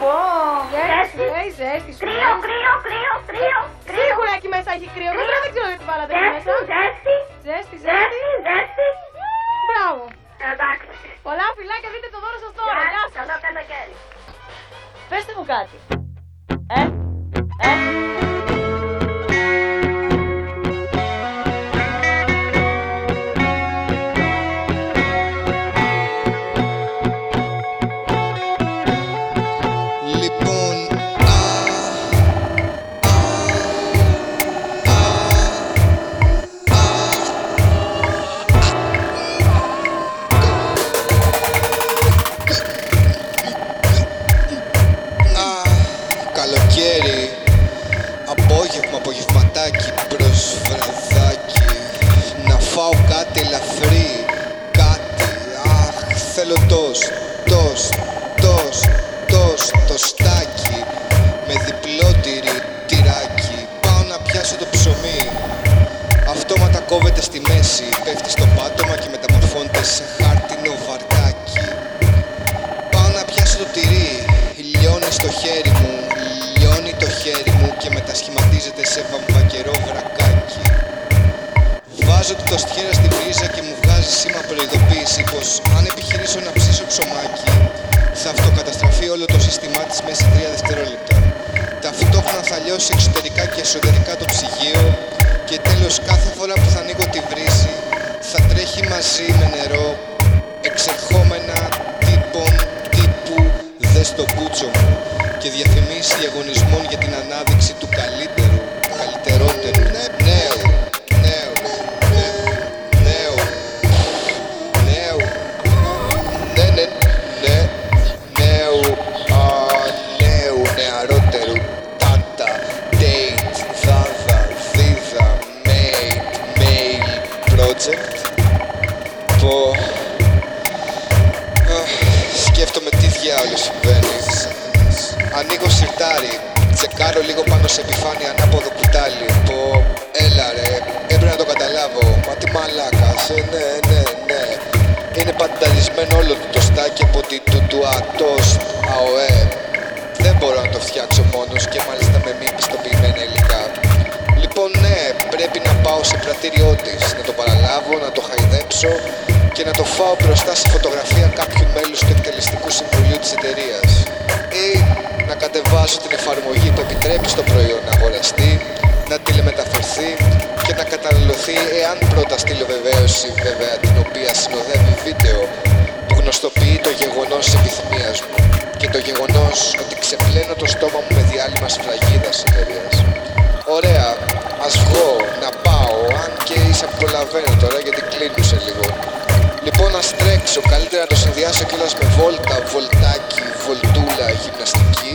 πω. Ζέστη. Έχει ζέστη σου. Κρύο, κρύο, κρύο, κρύο, Τι κρύο. έχουν εκεί μέσα, έχει κρύο. Δεν δεν ξέρω γιατί βάλατε εκεί Ζέστη, μέσα. ζέστη, Ζέστη, ζέστη. ζέστη, ζέστη. Μπράβο. Εντάξει. Πολλά φιλάκια, δείτε το δώρο σας τώρα. Γεια Γεια σας. Καλό καλοκαίρι. Πεςτε μου κάτι. Κάτι ελαφρύ, κάτι, αχ, θέλω τος, τος, τος, τος, τοστάκι, με διπλό τυρί, τυράκι, πάω να πιάσω το ψωμί, αυτόματα κόβεται στη μέση, πέφτει στο πάτωμα και μεταμορφώνεται σε χάρτινο βαρκάκι. Πάω να πιάσω το τυρί, λιώνει στο χέρι μου, λιώνει το χέρι μου και μετασχηματίζεται σε βαμβακερό βρακάκι. Βάζω την τοστιέρα στη βρίζα και μου βγάζει σήμα προειδοποίηση πως αν επιχειρήσω να ψήσω ψωμάκι θα αυτοκαταστραφεί όλο το σύστημά της μέσα σε 3 δευτερόλεπτα. Ταυτόχρονα θα λιώσει εξωτερικά και εσωτερικά το ψυγείο και τέλος κάθε φορά που θα ανοίγω τη βρύση θα τρέχει μαζί με νερό εξερχόμενα τύπων τύπου δες το μπούτσο μου και διαφημίσεις διαγωνισμών για την ανάδειξη του καλύτερου, project, πω, Αχ, Σκέφτομαι τι διάολο συμβαίνει. Ανοίγω σιρτάρι, τσεκάρω λίγο πάνω σε επιφάνεια ανάποδο κουτάλι. Πω, έλα ρε, έπρεπε να το καταλάβω. Μα τι μαλάκας, ε, ναι, ναι, ναι. Είναι πανταλισμένο όλο του το στάκι από την του του ατός ΑΟΕ. Δεν μπορώ να το φτιάξω μόνος και μάλιστα με μη πιστοποιημένα υλικά. Λοιπόν, ναι, πρέπει να πάω σε πρατήριό της, να το παραλάβω, να το χαϊδέψω και να το φάω μπροστά σε φωτογραφία κάποιου μέλους του εκτελεστικού συμβουλίου της εταιρείας. Ή να κατεβάσω την εφαρμογή που επιτρέπει στο προϊόν να αγοραστεί, να τηλεμεταφερθεί και να καταναλωθεί εάν πρώτα στείλω βεβαίωση βέβαια την οποία συνοδεύει βίντεο που γνωστοποιεί ίσα που προλαβαίνω τώρα γιατί κλείνω σε λίγο. Λοιπόν, ας τρέξω, καλύτερα να το συνδυάσω κιόλας με βόλτα, βολτάκι, βολτούλα, γυμναστική